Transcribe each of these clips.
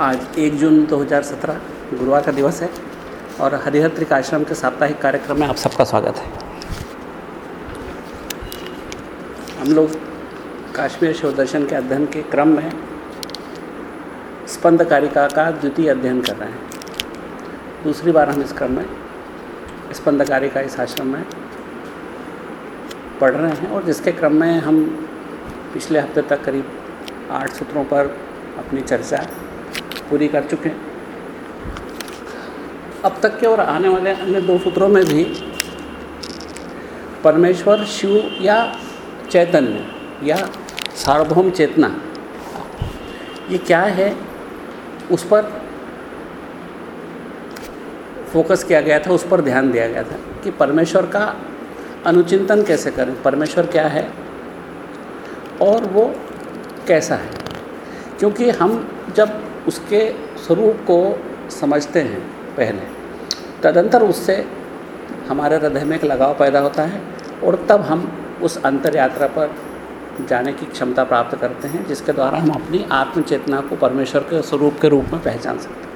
आज एक जून 2017 गुरुवार का दिवस है और हरिहर त्रिक आश्रम के साप्ताहिक कार्यक्रम में आप सबका स्वागत है। हम लोग काश्मीर शिव दर्शन के अध्ययन के क्रम में स्पंद कारिका का द्वितीय अध्ययन कर रहे हैं। दूसरी बार हम इस क्रम में स्पंद कारिका इस आश्रम में पढ़ रहे हैं और जिसके क्रम में हम पिछले हफ़्ते तक करीब आठ सूत्रों पर अपनी चर्चा पूरी कर चुके हैं। अब तक के और आने वाले अन्य दो सूत्रों में भी परमेश्वर, शिव या चैतन्य या सार्वभौम चेतना, ये क्या है, उस पर फोकस किया गया था, उस पर ध्यान दिया गया था कि परमेश्वर का अनुचिंतन कैसे करें, परमेश्वर क्या है और वो कैसा है। क्योंकि हम जब उसके स्वरूप को समझते हैं पहले। तदंतर उससे हमारे हृदय में एक लगाव पैदा होता है और तब हम उस अंतर यात्रा पर जाने की क्षमता प्राप्त करते हैं, जिसके द्वारा हम अपनी आत्म चेतना को परमेश्वर के स्वरूप के रूप में पहचान सकते हैं।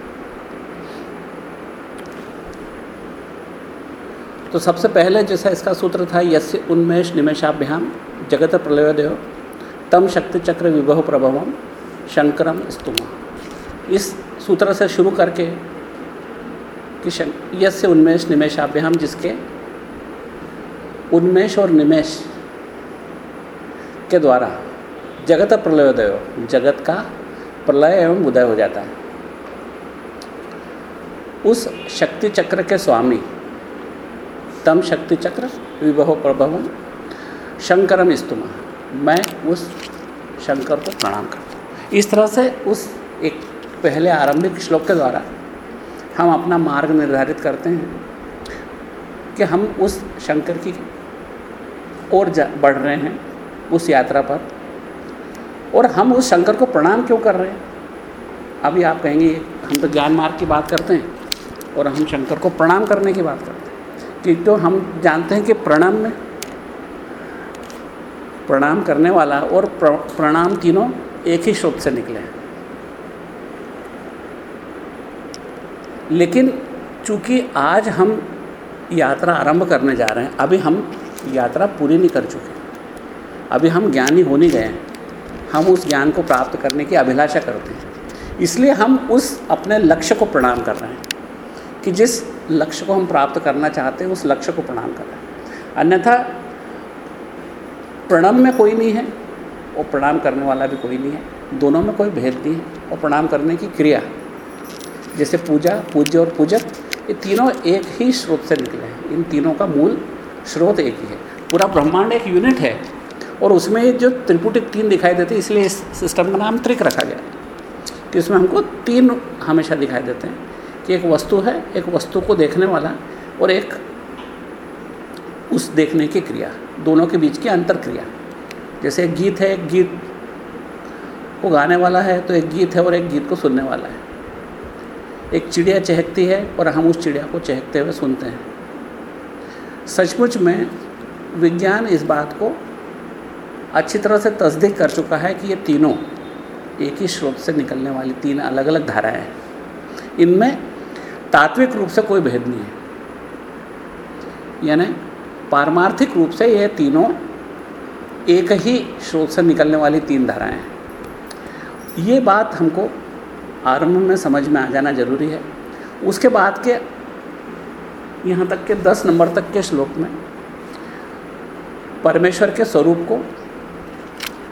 तो सबसे पहले जैसा इसका सूत्र था, यस्य उन्मेष निमेशाभ्याम जगत प्रलय देव तम शक्ति चक्र विभव प्रभवम शंकरम स्तुमा। इस सूत्र से शुरू करके कि यस्य उन्मेष निमेशाभ्याम जिसके उन्मेष और निमेश के द्वारा जगत प्रलयोदय जगत का प्रलय एवं उदय हो जाता है। उस शक्ति चक्र के स्वामी, तम शक्ति चक्र, विभव प्रभवम, शंकरम स्तुमा। मैं उस शंकर को प्रणाम करता हूँ। इस तरह से उस एक पहले आरंभिक श्लोक के द्वारा हम अपना मार्ग निर्धारित करते हैं कि हम उस शंकर की ओर बढ़ रहे हैं, उस यात्रा पर। और हम उस शंकर को प्रणाम क्यों कर रहे हैं? अभी आप कहेंगे, हम तो ज्ञान मार्ग की बात करते हैं और हम शंकर को प्रणाम करने की बात करते हैं। कि तो हम जानते हैं कि प्रणाम में, प्रणाम करने वाला और प्रणाम तीनों एक ही स्रोत से निकले हैं। लेकिन चूँकि आज हम यात्रा आरंभ करने जा रहे हैं, अभी हम यात्रा पूरी नहीं कर चुके अभी हम ज्ञानी हो नहीं गए हैं। हम उस ज्ञान को प्राप्त करने की अभिलाषा करते हैं। इसलिए हम उस अपने लक्ष्य को प्रणाम कर रहे हैं कि जिस लक्ष्य को हम प्राप्त करना चाहते हैं, उस लक्ष्य को प्रणाम कर रहे हैं। अन्यथा प्रणाम में कोई नहीं है और प्रणाम करने वाला भी कोई नहीं है। दोनों में कोई भेद नहीं है और प्रणाम करने की क्रिया जैसे पूजा, पूज्य और पूजक, ये तीनों एक ही स्रोत से निकले हैं। इन तीनों का मूल स्रोत एक ही है। पूरा ब्रह्मांड एक यूनिट है और उसमें जो त्रिपुटिक तीन दिखाई देते हैं, इसलिए इस सिस्टम का नाम त्रिक रखा गया कि इसमें हमको तीन हमेशा दिखाई देते हैं कि एक वस्तु है, एक वस्तु को देखने वाला और एक उस देखने की क्रिया, दोनों के बीच की अंतर क्रिया जैसे एक गीत है, एक गीत को गाने वाला है तो एक गीत है और एक गीत को सुनने वाला है। एक चिड़िया चहकती है और हम उस चिड़िया को चहकते हुए सुनते हैं। सचमुच में विज्ञान इस बात को अच्छी तरह से तस्दीक कर चुका है कि ये तीनों एक ही स्रोत से निकलने वाली तीन अलग अलग धाराएँ हैं। इनमें तात्विक रूप से कोई भेद नहीं है। यानी पारमार्थिक रूप से ये तीनों एक ही स्रोत से निकलने वाली तीन धाराएँ हैं। ये बात हमको आरंभ में समझ में आ जाना ज़रूरी है। उसके बाद के यहाँ तक के दस नंबर तक के श्लोक में परमेश्वर के स्वरूप को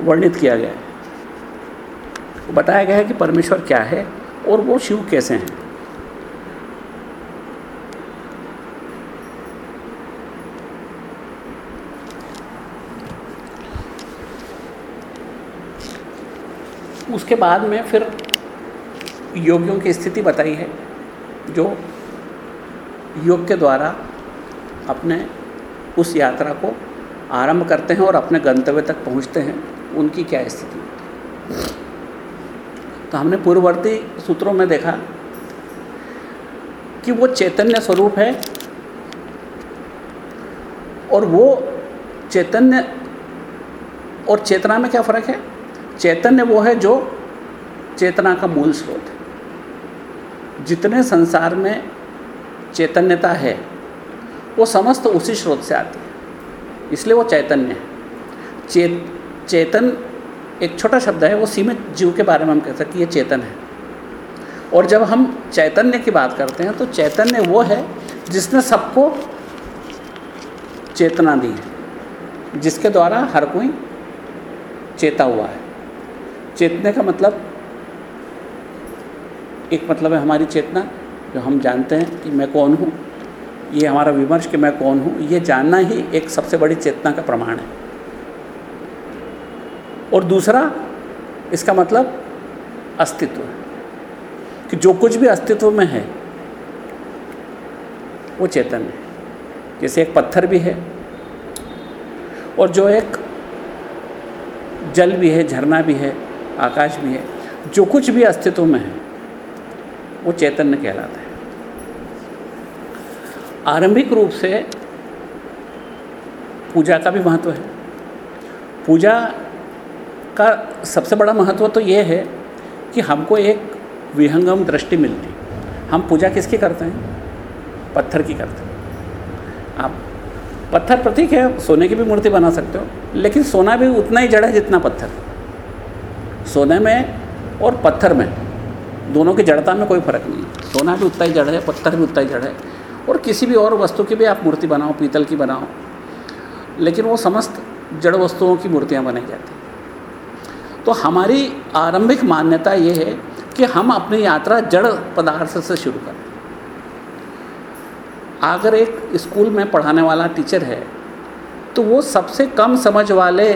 वर्णित किया गया है। बताया गया है कि परमेश्वर क्या है और वो शिव कैसे हैं। उसके बाद में फिर योगियों की स्थिति बताई है, जो योग के द्वारा अपने उस यात्रा को आरंभ करते हैं और अपने गंतव्य तक पहुँचते हैं, उनकी क्या स्थिति? तो हमने पूर्ववर्ती सूत्रों में देखा कि वो चैतन्य स्वरूप है और वो चैतन्य और चेतना में क्या फ़र्क है? चैतन्य वो है जो चेतना का मूल स्रोत है। जितने संसार में चैतन्यता है, वो समस्त उसी स्रोत से आती है। इसलिए वो चैतन्य है। चेत, चेतन एक छोटा शब्द है, वो सीमित जीव के बारे में हम कह सकते ये चेतन है। और जब हम चैतन्य की बात करते हैं तो चैतन्य वो है जिसने सबको चेतना दी है, जिसके द्वारा हर कोई चेता हुआ है। चेतने का मतलब एक मतलब है हमारी चेतना, जो हम जानते हैं कि मैं कौन हूँ। ये हमारा विमर्श कि मैं कौन हूँ, ये जानना ही एक सबसे बड़ी चेतना का प्रमाण है। और दूसरा, इसका मतलब अस्तित्व कि जो कुछ भी अस्तित्व में है, वो चेतन है। जैसे एक पत्थर भी है और जो एक जल भी है, झरना भी है, आकाश भी है, जो कुछ भी अस्तित्व में है वो चैतन्य कहलाता है। आरंभिक रूप से पूजा का भी महत्व है। पूजा का सबसे बड़ा महत्व तो ये है कि हमको एक विहंगम दृष्टि मिलती। हम पूजा किसकी करते हैं? पत्थर की करते हैं। आप पत्थर प्रतीक है, सोने की भी मूर्ति बना सकते हो, लेकिन सोना भी उतना ही जड़ है जितना पत्थर। सोने में और पत्थर में। दोनों की जड़ता में कोई फ़र्क नहीं सोना भी उतना ही जड़ है पत्थर भी उतना ही जड़ है। और किसी भी और वस्तु की भी आप मूर्ति बनाओ, पीतल की बनाओ, लेकिन वो समस्त जड़ वस्तुओं की मूर्तियाँ बनाई जाती तो हमारी आरंभिक मान्यता ये है कि हम अपनी यात्रा जड़ पदार्थ से शुरू करें अगर एक स्कूल में पढ़ाने वाला टीचर है तो वो सबसे कम समझ वाले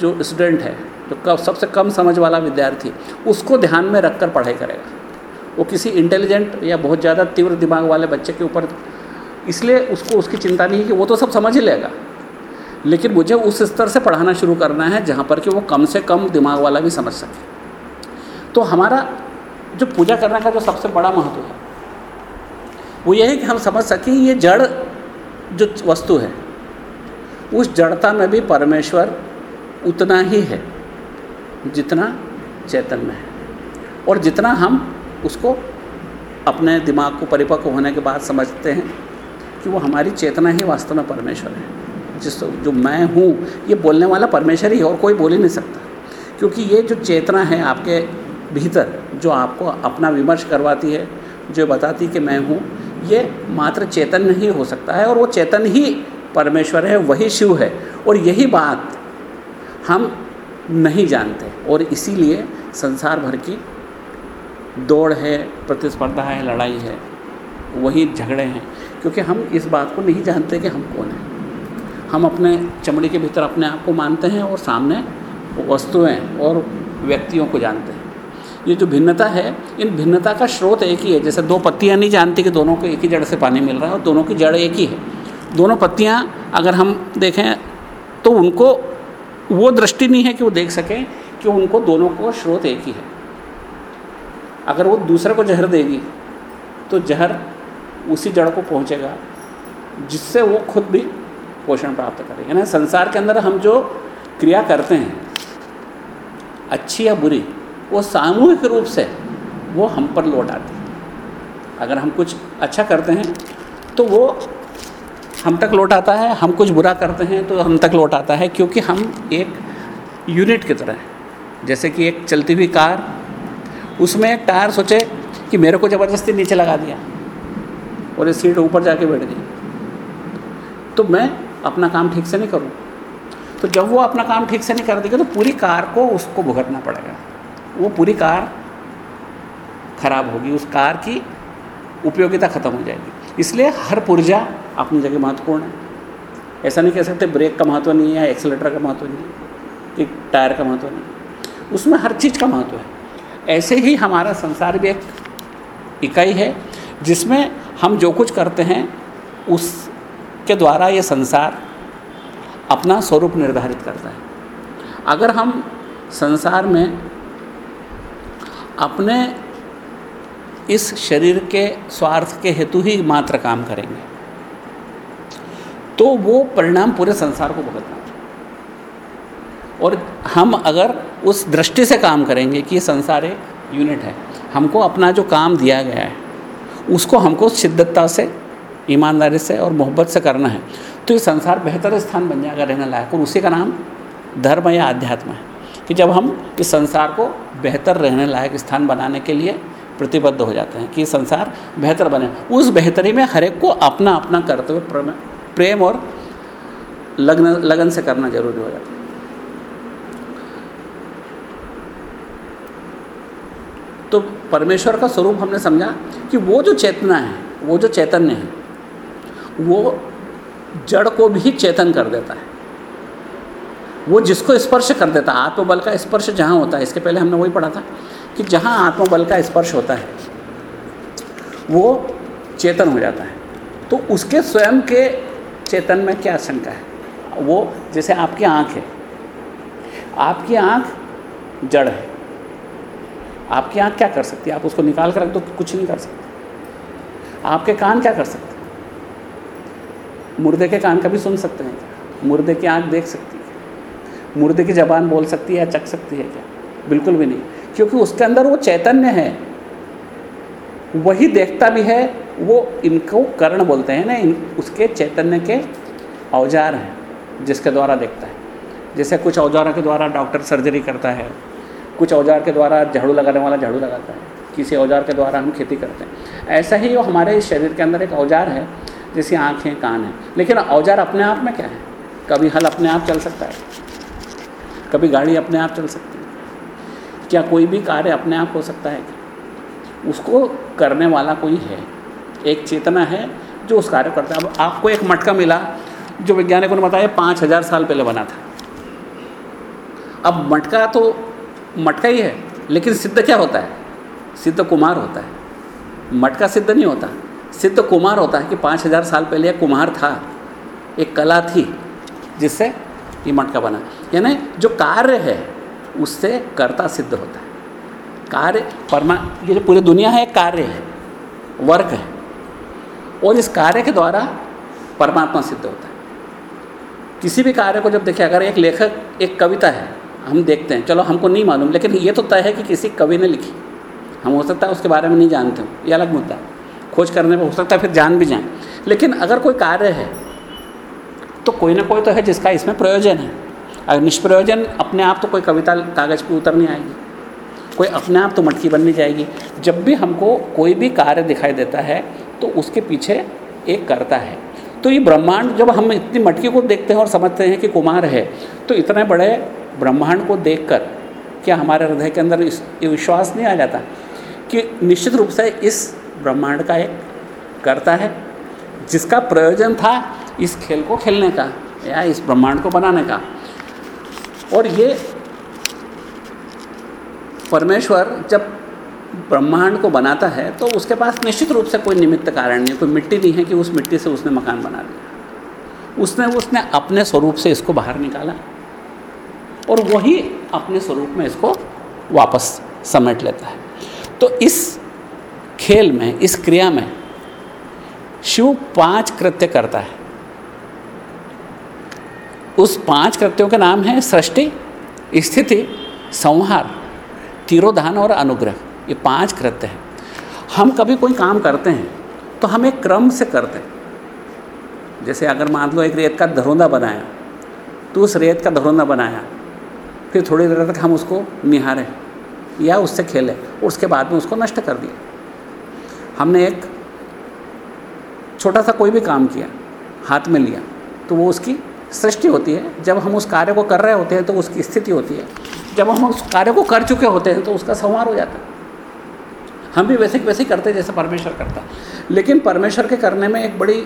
जो स्टूडेंट है जो सबसे कम समझ वाला विद्यार्थी, उसको ध्यान में रख कर पढ़ाई करेगा। वो किसी इंटेलिजेंट या बहुत ज़्यादा तीव्र दिमाग वाले बच्चे के ऊपर, इसलिए उसको उसकी चिंता नहीं है कि वो तो सब समझ ही लेगा। लेकिन मुझे उस स्तर से पढ़ाना शुरू करना है, जहाँ पर कि वो कम से कम दिमाग वाला भी समझ सके। तो हमारा जो पूजा करने का जो सबसे बड़ा महत्व है, वो ये है कि हम समझ सकें ये जड़ जो वस्तु है, उस जड़ता में भी परमेश्वर उतना ही है। जितना चैतन्य है। और जितना हम उसको अपने दिमाग को परिपक्व होने के बाद समझते हैं कि वो हमारी चेतना ही वास्तव में परमेश्वर है। जिस जो मैं हूँ, ये बोलने वाला परमेश्वर ही और कोई बोल ही नहीं सकता। क्योंकि ये जो चेतना है आपके भीतर, जो आपको अपना विमर्श करवाती है, जो बताती कि मैं हूँ, ये मात्र चेतन नहीं हो सकता है और वो चेतन ही परमेश्वर है, वही शिव है। और यही बात हम नहीं जानते। और इसीलिए संसार भर की दौड़ है, प्रतिस्पर्धा है, लड़ाई है, वही झगड़े हैं। क्योंकि हम इस बात को नहीं जानते कि हम कौन हैं। हम अपने चमड़ी के भीतर अपने आप को मानते हैं और सामने वस्तुएँ और व्यक्तियों को जानते हैं। ये जो भिन्नता है, इन भिन्नता का स्रोत एक ही है। जैसे दो पत्तियाँ नहीं जानती कि दोनों को एक ही जड़ से पानी मिल रहा है और दोनों की जड़ एक ही है। दोनों पत्तियाँ अगर हम देखें तो उनको वो दृष्टि नहीं है कि वो देख सकें कि उनको दोनों को स्रोत एक ही है। अगर वो दूसरे को जहर देगी तो जहर उसी जड़ को पहुंचेगा, जिससे वो खुद भी पोषण प्राप्त करे। यानी संसार के अंदर हम जो क्रिया करते हैं, अच्छी या बुरी, वो सामूहिक रूप से वो हम पर लौट आती है। अगर हम कुछ अच्छा करते हैं तो वो हम तक लौट आता है, हम कुछ बुरा करते हैं तो हम तक लौट आता है, क्योंकि हम एक यूनिट की तरह हैं। जैसे कि एक चलती हुई कार, उसमें एक टायर सोचे कि मेरे को ज़बरदस्ती नीचे लगा दिया और इस सीट ऊपर जाके बैठ गई। तो मैं अपना काम ठीक से नहीं करूँ। तो जब वो अपना काम ठीक से नहीं कर देगा तो पूरी कार को उसको भुगतना पड़ेगा। वो पूरी कार खराब होगी, उस कार की उपयोगिता ख़त्म हो जाएगी। इसलिए हर पुर्जा अपनी जगह महत्वपूर्ण है। ऐसा नहीं कह सकते ब्रेक का महत्व नहीं है एक्सीटर का महत्व नहीं है, कि टायर का महत्व नहीं उसमें हर चीज़ का महत्व है। ऐसे ही हमारा संसार भी एक इकाई है, जिसमें हम जो कुछ करते हैं, उसके द्वारा ये संसार अपना स्वरूप निर्धारित करता है। अगर हम संसार में अपने इस शरीर के स्वार्थ के हेतु ही मात्र काम करेंगे तो वो परिणाम पूरे संसार को भुगतना और हम अगर उस दृष्टि से काम करेंगे कि ये संसार एक यूनिट है, हमको अपना जो काम दिया गया है, उसको हमको शिद्दतता से, ईमानदारी से और मोहब्बत से करना है तो ये संसार बेहतर स्थान बन जाएगा रहने लायक। और उसी का नाम धर्म या अध्यात्म है कि जब हम इस संसार को बेहतर रहने लायक स्थान बनाने के लिए प्रतिबद्ध हो जाते हैं कि संसार बेहतर बने। उस बेहतरी में हर एक को अपना अपना करते हुए प्रेम और लगन लगन से करना ज़रूरी हो जाता है। तो परमेश्वर का स्वरूप हमने समझा कि वो जो चेतना है, वो जो चैतन्य है, वो जड़ को भी चेतन कर देता है। वो जिसको स्पर्श कर देता है, आत्मबल का स्पर्श जहाँ होता है, इसके पहले हमने वही पढ़ा था कि जहाँ आत्मबल का स्पर्श होता है, वो चेतन हो जाता है। तो उसके स्वयं के चेतन में क्या शंका है? वो जैसे आपकी आँख है। आपकी आँख जड़ है। आपकी आँख क्या कर सकती है? आप उसको निकाल कर रख दो, कुछ नहीं कर सकते। आपके कान क्या कर सकते मुर्दे के कान कभी सुन सकते हैं क्या? मुर्दे की आँख देख सकती है मुर्दे की जबान बोल सकती है या चख सकती है क्या? बिल्कुल भी नहीं। क्योंकि उसके अंदर वो चैतन्य है। वही देखता भी है, वो इनको कर्ण बोलते हैं ना, इन उसके चैतन्य के औज़ार हैं, जिसके द्वारा देखता है। जैसे कुछ औजारों के द्वारा डॉक्टर सर्जरी करता है, कुछ औज़ार के द्वारा झाड़ू लगाने वाला झाड़ू लगाता है, किसी औज़ार के द्वारा हम खेती करते हैं। ऐसा ही वो हमारे शरीर के अंदर एक औज़ार है, जैसे आँखें, कान हैं। लेकिन औज़ार अपने आप में क्या है? कभी हल अपने आप चल सकता है, कभी गाड़ी अपने आप चल सकती है। क्या कोई भी कार्य अपने आप हो सकता है उसको करने वाला कोई है। एक चेतना है जो उस कार्य करता है। अब आपको एक मटका मिला, जो वैज्ञानिकों ने बताया, पाँच हज़ार साल पहले बना था। अब मटका तो मटका ही है, लेकिन सिद्ध क्या होता है? सिद्ध कुमार होता है। मटका सिद्ध नहीं होता। सिद्ध कुमार होता है कि पाँच हज़ार साल पहले एक कुम्हार था। एक कला थी, जिससे ये मटका बना। यानी जो कार्य है, उससे कर्ता सिद्ध होता है। कार्य, परमा, ये जो पूरी दुनिया है, कार्य है, वर्क है। और इस कार्य के द्वारा परमात्मा सिद्ध होता है। किसी भी कार्य को जब देखें, अगर एक लेखक, एक कविता है, हम देखते हैं, चलो हमको नहीं मालूम, लेकिन ये तो तय है कि किसी कवि ने लिखी। हम हो सकता है उसके बारे में नहीं जानते हो, ये अलग मुद्दा। खोज करने पर हो सकता है फिर जान भी जाएँ। लेकिन अगर कोई कार्य है तो कोई ना कोई तो है जिसका इसमें प्रयोजन है। अगर निष्प्रयोजन, अपने आप तो कोई कविता, कागज़ पर उतर नहीं आएगी। कोई अपने आप तो मटकी बननी जाएगी। जब भी हमको कोई भी कार्य दिखाई देता है तो उसके पीछे एक करता है। तो ये ब्रह्मांड जब हम इतनी मटकी को देखते हैं और समझते हैं कि कुमार है तो इतने बड़े ब्रह्मांड को देखकर क्या हमारे हृदय के अंदर ये विश्वास नहीं आ जाता कि निश्चित रूप से इस ब्रह्मांड का एक करता है, जिसका प्रयोजन था इस खेल को खेलने का या इस ब्रह्मांड को बनाने का। और ये परमेश्वर जब ब्रह्मांड को बनाता है तो उसके पास निश्चित रूप से कोई निमित्त कारण नहीं, कोई मिट्टी नहीं है कि उस मिट्टी से उसने मकान बना लिया। उसने उसने अपने स्वरूप से इसको बाहर निकाला और वही अपने स्वरूप में इसको वापस समेट लेता है। तो इस खेल में, इस क्रिया में शिव पाँच कृत्य करता है। उस पाँच कृत्यों के नाम है सृष्टि, स्थिति, संहार। तिरोधान और अनुग्रह, ये पाँच कृत्य हैं। हम कभी कोई काम करते हैं तो हम एक क्रम से करते हैं। जैसे अगर मान लो एक रेत का धरोंदा बनाया तो उस रेत का धरोंदा बनाया, फिर थोड़ी देर तक हम उसको निहारें, या उससे खेलें, उसके बाद में उसको नष्ट कर दिया हमने एक छोटा सा कोई भी काम किया, हाथ में लिया तो वो उसकी सृष्टि होती है। जब हम उस कार्य को कर रहे होते हैं तो उसकी स्थिति होती है। जब हम उस कार्य को कर चुके होते हैं तो उसका संवार हो जाता है। हम भी वैसे वैसे ही करते जैसे परमेश्वर करता लेकिन परमेश्वर के करने में एक बड़ी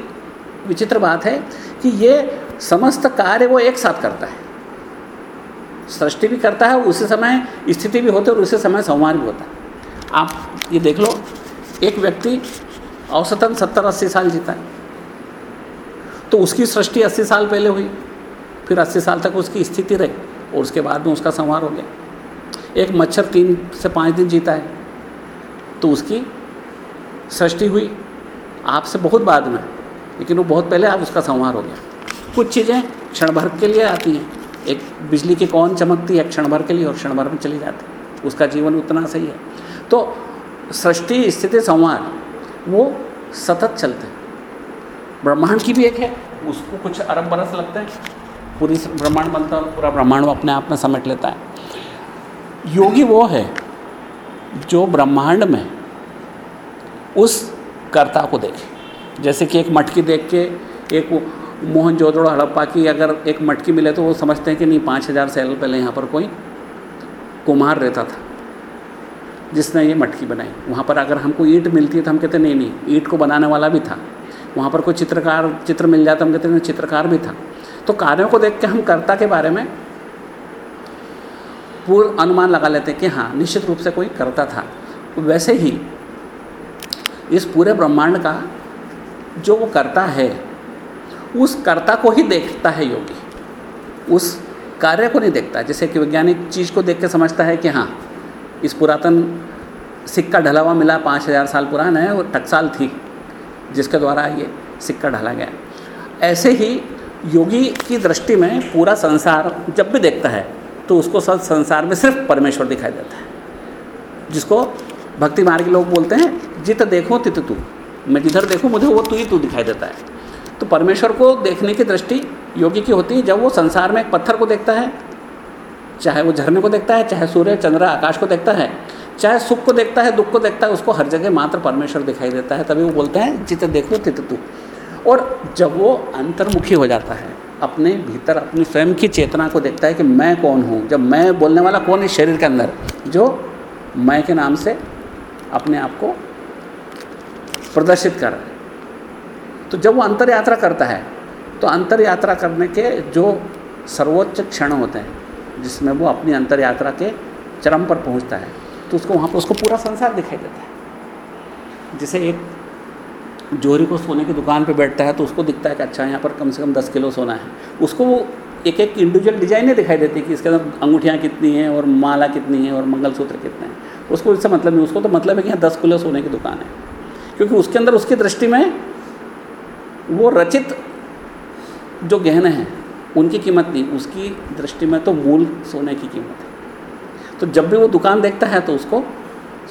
विचित्र बात है कि ये समस्त कार्य वो एक साथ करता है। सृष्टि भी करता है, उसी समय स्थिति भी होती है और उसी समय संवार भी होता है। आप ये देख लो, एक व्यक्ति औसतन सत्तर अस्सी साल जीता है। तो उसकी सृष्टि अस्सी साल पहले हुई, फिर अस्सी साल तक उसकी स्थिति रही। और उसके बाद में उसका संहार हो गया। एक मच्छर तीन से पाँच दिन जीता है। तो उसकी सृष्टि हुई आपसे बहुत बाद में, लेकिन वो बहुत पहले आप उसका संहार हो गया। कुछ चीज़ें क्षण भर के लिए आती हैं। एक बिजली की कौन चमकती है क्षण भर के लिए और क्षण भर में चली जाती है। उसका जीवन उतना सही है। तो सृष्टि, स्थिति संवार वो सतत चलते हैं। ब्रह्मांड की भी एक है, उसको कुछ अरब बरस लगते हैं। पूरी ब्रह्मांड बनता है पूरा ब्रह्मांड वो अपने आप में समेट लेता है। योगी वो है जो ब्रह्मांड में उस कर्ता को देखे। जैसे कि एक मटकी देख के एक मोहन जोदड़ो हड़प्पा की अगर एक मटकी मिले तो वो समझते हैं कि नहीं, पाँच हज़ार साल पहले यहाँ पर कोई कुम्हार रहता था, जिसने ये मटकी बनाई। वहाँ पर अगर हमको ईंट मिलती है तो हम कहते नहीं नहीं, ईंट को बनाने वाला भी था। वहाँ पर कोई चित्रकार, चित्र मिल जाता हम कहते नहीं, चित्रकार भी था। तो कार्यों को देख के हम कर्ता के बारे में पूर्व अनुमान लगा लेते हैं कि हाँ निश्चित रूप से कोई करता था। वैसे ही इस पूरे ब्रह्मांड का जो वो करता है, उस कर्ता को ही देखता है योगी। उस कार्य को नहीं देखता, जैसे कि वैज्ञानिक चीज़ को देख के समझता है कि हाँ इस पुरातन सिक्का ढला हुआ मिला, पाँच हज़ार साल पुराना है और टकसाल थी, जिसके द्वारा ये सिक्का ढला गया। ऐसे ही योगी की दृष्टि में पूरा संसार जब भी देखता है तो उसको सब संसार में सिर्फ़ परमेश्वर दिखाई देता है। जिसको भक्ति मार्ग लोग बोलते हैं, जित देखो तित तू। मैं जिधर देखूँ, मुझे वो तू ही तू दिखाई देता है। तो परमेश्वर को देखने की दृष्टि योगी की होती है, जब वो संसार में एक पत्थर को देखता है, चाहे वो झरने को देखता है, चाहे सूर्य, चंद्र, आकाश को देखता है, चाहे सुख को देखता है, दुख को देखता है, उसको हर जगह मात्र परमेश्वर दिखाई देता है। तभी वो बोलते हैं, जित देखो तित तू। और जब वो अंतर्मुखी हो जाता है, अपने भीतर अपनी स्वयं की चेतना को देखता है कि मैं कौन हूँ, जब मैं बोलने वाला कौन है शरीर के अंदर, जो मैं के नाम से अपने आप को प्रदर्शित कर रहा है। तो जब वो अंतर यात्रा करता है तो अंतर यात्रा करने के जो सर्वोच्च क्षण होते हैं, जिसमें वो अपनी अंतर यात्रा के चरम पर पहुँचता है तो उसको वहाँ पर उसको पूरा संसार दिखाई देता है। जिसे एक जोहरी को सोने की दुकान पे बैठता है तो उसको दिखता है कि अच्छा यहाँ पर कम से कम दस किलो सोना है। उसको वो एक एक इंडिविजुअल डिज़ाइन दिखाई देती है कि इसके अंदर अंगूठियाँ कितनी हैं और माला कितनी है और मंगलसूत्र कितने हैं। उसको इससे मतलब नहीं, उसको तो मतलब है कि यहाँ दस किलो सोने की दुकान है। क्योंकि उसके अंदर उसकी दृष्टि में वो रचित जो गहने हैं, उनकी कीमत नहीं, उसकी दृष्टि में तो मूल सोने की कीमत है। तो जब भी वो दुकान देखता है तो उसको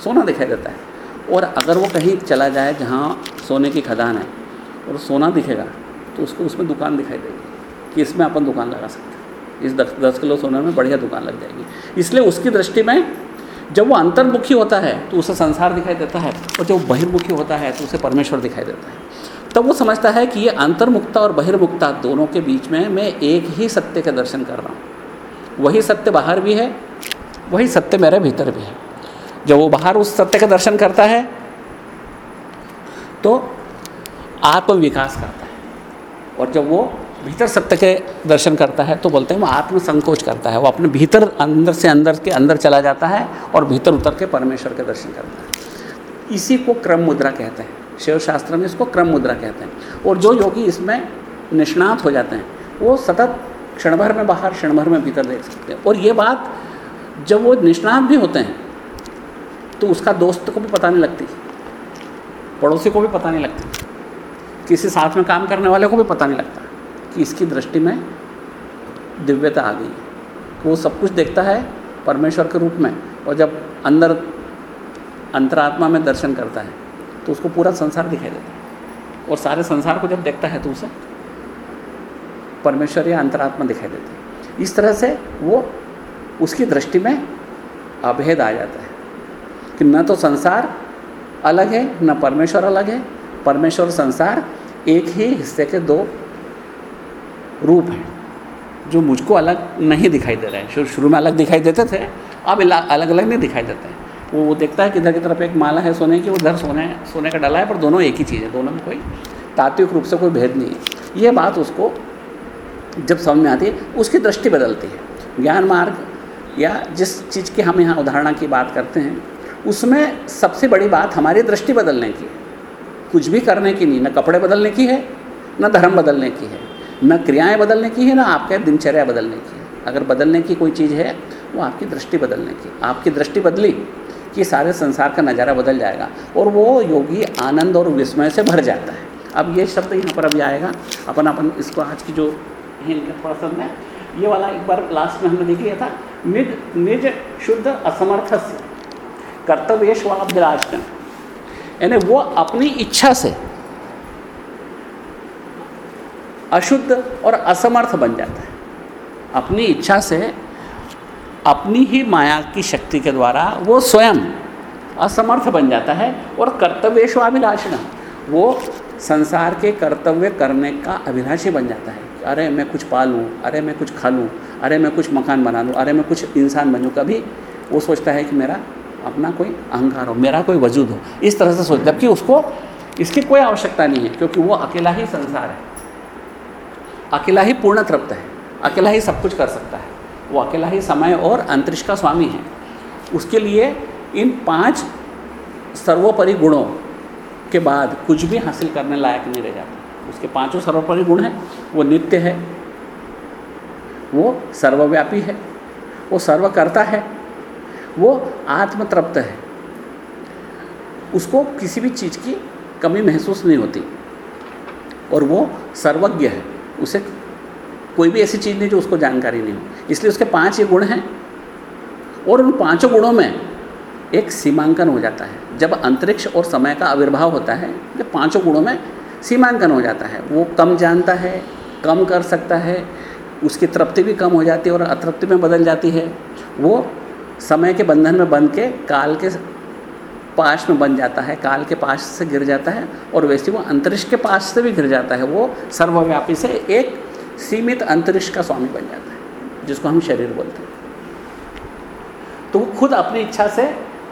सोना दिखाई देता है। और अगर वो कहीं चला जाए जहाँ सोने की खदान है और सोना दिखेगा तो उसको उसमें दुकान दिखाई देगी। कि इसमें अपन दुकान लगा सकते हैं? इस दस दस किलो सोने में बढ़िया दुकान लग जाएगी। इसलिए उसकी दृष्टि में जब वो अंतर्मुखी होता है तो उसे संसार दिखाई देता है और जब बहिर्मुखी होता है तो उसे परमेश्वर दिखाई देता है। तब वो समझता है कि ये अंतर्मुखता और बहिर्मुखता दोनों के बीच में मैं एक ही सत्य का दर्शन कर रहा हूँ। वही सत्य बाहर भी है, वही सत्य मेरे भीतर भी है। जब वो बाहर उस सत्य का दर्शन करता है तो आत्म विकास करता है। और जब वो भीतर सत्य के दर्शन करता है तो बोलते हैं वो आत्म संकोच करता है। वो अपने भीतर अंदर से अंदर के अंदर चला जाता है और भीतर उतर के परमेश्वर के दर्शन करता है। इसी को क्रम मुद्रा कहते हैं। शिव शास्त्र में इसको क्रम मुद्रा कहते हैं। और जो योगी इसमें निष्णात हो जाते हैं, वो सतत क्षण भर में बाहर क्षण भर में भीतर देख सकते हैं। और ये बात जब वो निष्णात भी होते हैं तो उसका दोस्त को भी पता नहीं लगती। पड़ोसी को भी पता नहीं लगता। किसी साथ में काम करने वाले को भी पता नहीं लगता कि इसकी दृष्टि में दिव्यता आ गई वो सब कुछ देखता है परमेश्वर के रूप में और जब अंदर अंतरात्मा में दर्शन करता है तो उसको पूरा संसार दिखाई देता है। और सारे संसार को जब देखता है तो उसे परमेश्वर या अंतरात्मा दिखाई देती है। इस तरह से वो उसकी दृष्टि में अभेद आ जाता है कि न तो संसार अलग है, न परमेश्वर अलग है। परमेश्वर संसार एक ही हिस्से के दो रूप हैं, जो मुझको अलग नहीं दिखाई दे रहे हैं। शुरू में अलग दिखाई देते थे, अब अलग अलग नहीं दिखाई देते हैं। वो वो देखता है कि इधर की तरफ़ एक माला है सोने की, उधर सोने सोने का डला है, पर दोनों एक ही चीज़ है, दोनों में कोई तात्विक रूप से कोई भेद नहीं है। ये बात उसको जब समझ में आती है, उसकी दृष्टि बदलती है। ज्ञान मार्ग या जिस चीज़ की हम यहाँ उदाहरणा की बात करते हैं उसमें सबसे बड़ी बात हमारी दृष्टि बदलने की। कुछ भी करने की नहीं, न कपड़े बदलने की है, न धर्म बदलने की है, न क्रियाएँ बदलने की है, ना आपके दिनचर्या बदलने की है। अगर बदलने की कोई चीज़ है, वो आपकी दृष्टि बदलने की। आपकी दृष्टि बदली कि सारे संसार का नज़ारा बदल जाएगा और वो योगी आनंद और विस्मय से भर जाता है। अब ये शब्द यहाँ पर अभी आएगा। अपन अपन इसको आज की जो प्रसन्न है, ये वाला एक बार लास्ट में हमने देख लिया था। निज निज शुद्ध असमर्थस्य। कर्तव्येश अभिलाषण यानी वो अपनी इच्छा से अशुद्ध और असमर्थ बन जाता है। अपनी इच्छा से अपनी ही माया की शक्ति के द्वारा वो स्वयं असमर्थ बन जाता है और कर्तव्येश अभिलाषण वो संसार के कर्तव्य करने का अभिलाषी बन जाता है। अरे मैं कुछ पा लूँ अरे मैं कुछ खा लूँ, अरे मैं कुछ मकान बना लूँ, अरे मैं कुछ इंसान बनूँ, कभी वो सोचता है कि मेरा अपना कोई अहंकार हो, मेरा कोई वजूद हो। इस तरह से सोचता जबकि उसको, इसकी कोई आवश्यकता नहीं है, क्योंकि वो अकेला ही संसार है। अकेला ही पूर्ण तृप्त है, अकेला ही सब कुछ कर सकता है। वो अकेला ही समय और अंतरिक्ष का स्वामी है। उसके लिए इन पाँच सर्वोपरि गुणों के बाद कुछ भी हासिल करने लायक नहीं रह जाता। उसके पाँचों सर्वोपरि गुण हैं, वो नित्य है, वो सर्वव्यापी है, वो सर्वकर्ता है वो आत्मतृप्त है। उसको किसी भी चीज़ की कमी महसूस नहीं होती। और वो सर्वज्ञ है। उसे कोई भी ऐसी चीज़ नहीं जो उसको जानकारी नहीं हो। इसलिए उसके पाँच ये गुण हैं और उन पाँचों गुणों में एक सीमांकन हो जाता है। जब अंतरिक्ष और समय का आविर्भाव होता है, जब पाँचों गुणों में सीमांकन हो जाता है, वो कम जानता है, कम कर सकता है, उसकी तृप्ति भी कम हो जाती है और अतृप्ति में बदल जाती है। वो समय के बंधन में बंध के काल के पाश में बन जाता है, काल के पाश से गिर जाता है और वैसे वो अंतरिक्ष के पाश से भी गिर जाता है। वो सर्वव्यापी से एक सीमित अंतरिक्ष का स्वामी बन जाता है, जिसको हम शरीर बोलते हैं। तो वो खुद अपनी इच्छा से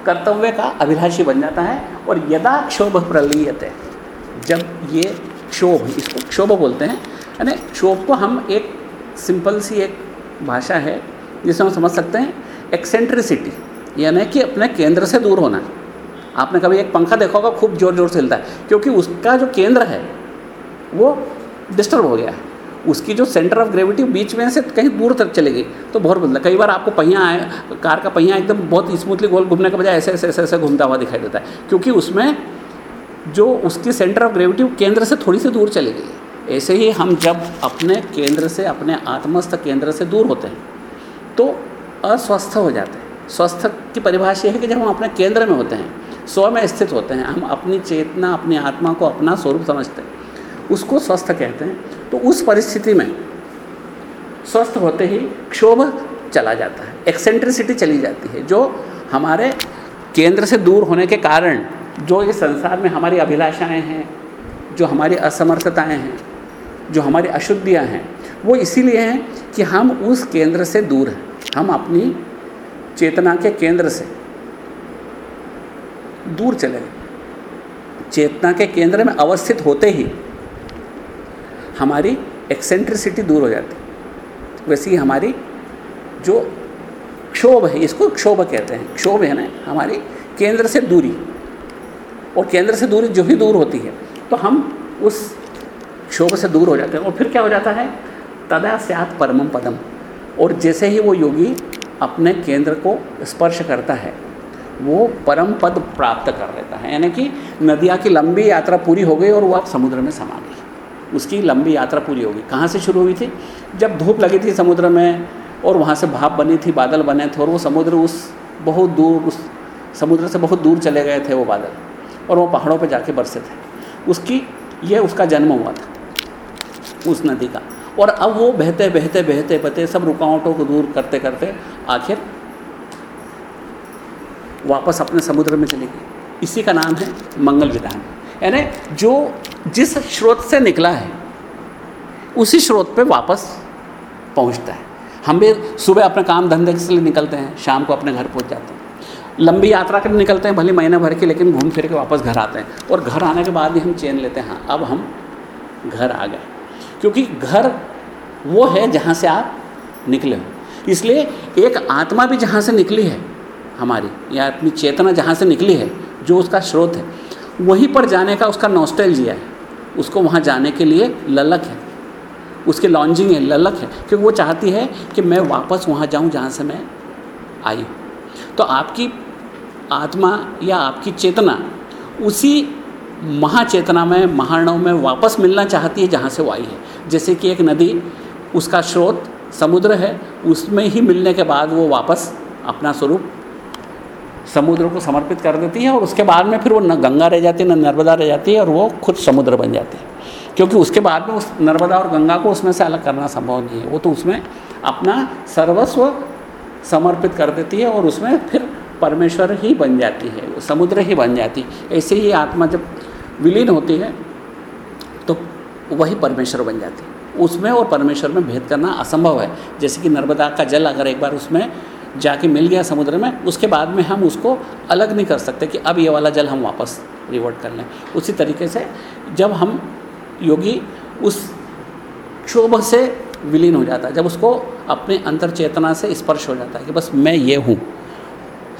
कर्तव्य का अभिलाषी बन जाता है और यदा क्षोभ प्रलीयते, जब ये क्षोभ, इसको क्षोभ बोलते हैं, यानी क्षोभ को हम एक सिंपल सी एक भाषा है, जिसे हम समझ सकते हैं एक्सेंट्रिसिटी यानी कि अपने केंद्र से दूर होना। आपने कभी एक पंखा देखा होगा, खूब ज़ोर ज़ोर से हिलता है, क्योंकि उसका जो केंद्र है, वो डिस्टर्ब हो गया है। उसकी जो सेंटर ऑफ़ ग्रेविटी बीच में से कहीं दूर तक चली गई तो बहुत बदला। कई बार आपको पहिया आए, कार का पहिया एकदम बहुत स्मूथली गोल घूमने के बजाय ऐसे ऐसे ऐसे ऐसे घूमता हुआ दिखाई देता है, क्योंकि उसमें जो उसकी सेंटर ऑफ़ ग्रेविटी केंद्र से थोड़ी सी दूर चली गई ऐसे ही हम जब अपने केंद्र से, अपने आत्मस्थ केंद्र से दूर होते हैं तो अस्वस्थ हो जाते हैं। स्वस्थ की परिभाषा यह है कि जब हम अपने केंद्र में होते हैं, स्व में स्थित होते हैं, हम अपनी चेतना, अपनी आत्मा को अपना स्वरूप समझते हैं। उसको स्वस्थ कहते हैं। तो उस परिस्थिति में स्वस्थ होते ही क्षोभ चला जाता है एक्सेंट्रिसिटी चली जाती है, जो हमारे केंद्र से दूर होने के कारण जो ये संसार में हमारी अभिलाषाएँ हैं, जो हमारी असमर्थताएँ हैं, जो हमारी अशुद्धियाँ हैं, वो इसीलिए हैं कि हम उस केंद्र से दूर हैं। हम अपनी चेतना के केंद्र से दूर चले गए। चेतना के केंद्र में अवस्थित होते ही हमारी एक्सेंट्रिसिटी दूर हो जाती। वैसे ही हमारी जो क्षोभ है, इसको क्षोभ कहते हैं। क्षोभ है ना हमारी केंद्र से दूरी। और केंद्र से दूरी जो ही दूर होती है तो हम उस क्षोभ से दूर हो जाते हैं। और फिर क्या हो जाता है? तदा स्यात परमम पदम। और जैसे ही वो योगी अपने केंद्र को स्पर्श करता है, वो परम पद प्राप्त कर लेता है। यानी कि नदिया की लंबी यात्रा पूरी हो गई और वो अब समुद्र में समा गई। उसकी लंबी यात्रा पूरी हो गई कहाँ से शुरू हुई थी? जब धूप लगी थी समुद्र में और वहाँ से भाप बनी थी, बादल बने थे और वो समुद्र उस बहुत दूर, उस समुद्र से बहुत दूर चले गए थे वो बादल और वो पहाड़ों पर जाके बरसे थे। उसकी, ये उसका जन्म हुआ था, उस नदी का। और अब वो बहते बहते बहते बहते सब रुकावटों को दूर करते करते आखिर वापस अपने समुद्र में चली गई इसी का नाम है मंगल विधान। यानी जो जिस स्रोत से निकला है, उसी स्रोत पे वापस पहुँचता है। हम भी सुबह अपने काम धंधे के लिए निकलते हैं, शाम को अपने घर पहुँच जाते हैं। लंबी यात्रा कर निकलते हैं, भले महीने भर की, लेकिन घूम फिर के वापस घर आते हैं। और घर आने के बाद ही हम चैन लेते हैं हाँ अब हम घर आ गए। क्योंकि घर वो है जहाँ से आप निकले हो। इसलिए एक आत्मा भी जहाँ से निकली है, हमारी, या अपनी चेतना जहाँ से निकली है, जो उसका स्रोत है, वहीं पर जाने का उसका नॉस्टैल्जिया है। उसको वहाँ जाने के लिए ललक है। उसके लॉन्जिंग है, ललक है, क्योंकि वो चाहती है कि मैं वापस वहाँ जाऊँ जहाँ से मैं आई हूँ। तो आपकी आत्मा या आपकी चेतना उसी महाचेतना में महारणव में वापस मिलना चाहती है जहाँ से वो आई है। जैसे कि एक नदी, उसका स्रोत समुद्र है, उसमें ही मिलने के बाद वो वापस अपना स्वरूप समुद्र को समर्पित कर देती है और उसके बाद में फिर वो न गंगा रह जाती है, न नर्मदा रह जाती है और वो खुद समुद्र बन जाती है। क्योंकि उसके बाद में उस नर्मदा और गंगा को उसमें से अलग करना संभव नहीं है। वो तो उसमें अपना सर्वस्व समर्पित कर देती है और उसमें फिर परमेश्वर ही बन जाती है, समुद्र ही बन जाती है। ऐसे ही आत्मा जब विलीन होती है वही परमेश्वर बन जाती है। उसमें और परमेश्वर में भेद करना असंभव है। जैसे कि नर्मदा का जल अगर एक बार उसमें जाके मिल गया समुद्र में, उसके बाद में हम उसको अलग नहीं कर सकते कि अब ये वाला जल हम वापस रिवर्ट कर लें। उसी तरीके से जब हम योगी उस क्षोभ से विलीन हो जाता है, जब उसको अपने अंतर चेतना से स्पर्श हो जाता है कि बस मैं ये हूँ,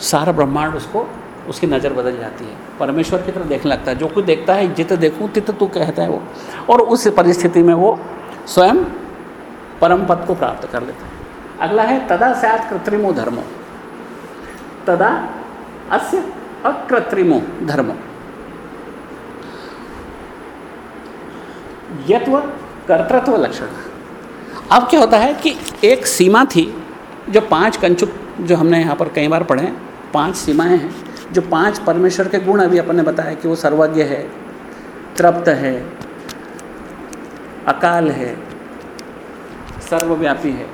सारा ब्रह्मांड उसको उसकी नज़र बदल जाती है। परमेश्वर की तरह देखने लगता है। जो कुछ देखता है जित देखूँ तित तू कहता है वो। और उस परिस्थिति में वो स्वयं परम पद को प्राप्त कर लेता है। अगला है, तदा सैत कृत्रिमो धर्मो। तदा अस्य अकृत्रिमो धर्मो। यत्व कर्तृत्व लक्षण। अब क्या होता है कि एक सीमा थी, जो पाँच कंचुक जो हमने यहाँ पर कई बार पढ़े पाँच सीमाएँ हैं। जो पाँच परमेश्वर के गुण अभी अपन ने बताया कि वो सर्वज्ञ है, तृप्त है, अकाल है, सर्वव्यापी है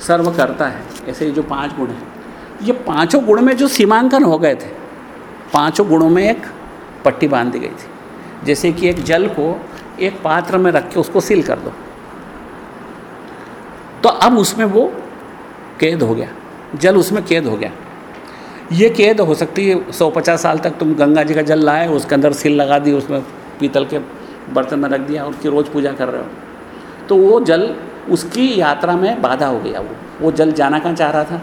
सर्व करता है, ऐसे ये जो पाँच गुण हैं। ये पाँचों गुण में जो सीमांकन हो गए थे, पाँचों गुणों में एक पट्टी बाँध दी गई थी। जैसे कि एक जल को एक पात्र में रख के उसको सील कर दो। तो अब उसमें वो कैद हो गया, जल उसमें कैद हो गया। ये कैद हो सकती है, सौ पचास साल तक तुम गंगा जी का जल लाए, उसके अंदर सिल लगा दी, उसमें पीतल के बर्तन में रख दिया उसकी रोज़ पूजा कर रहे हो। तो वो जल, उसकी यात्रा में बाधा हो गया वो। वो जल जाना कहाँ चाह रहा था?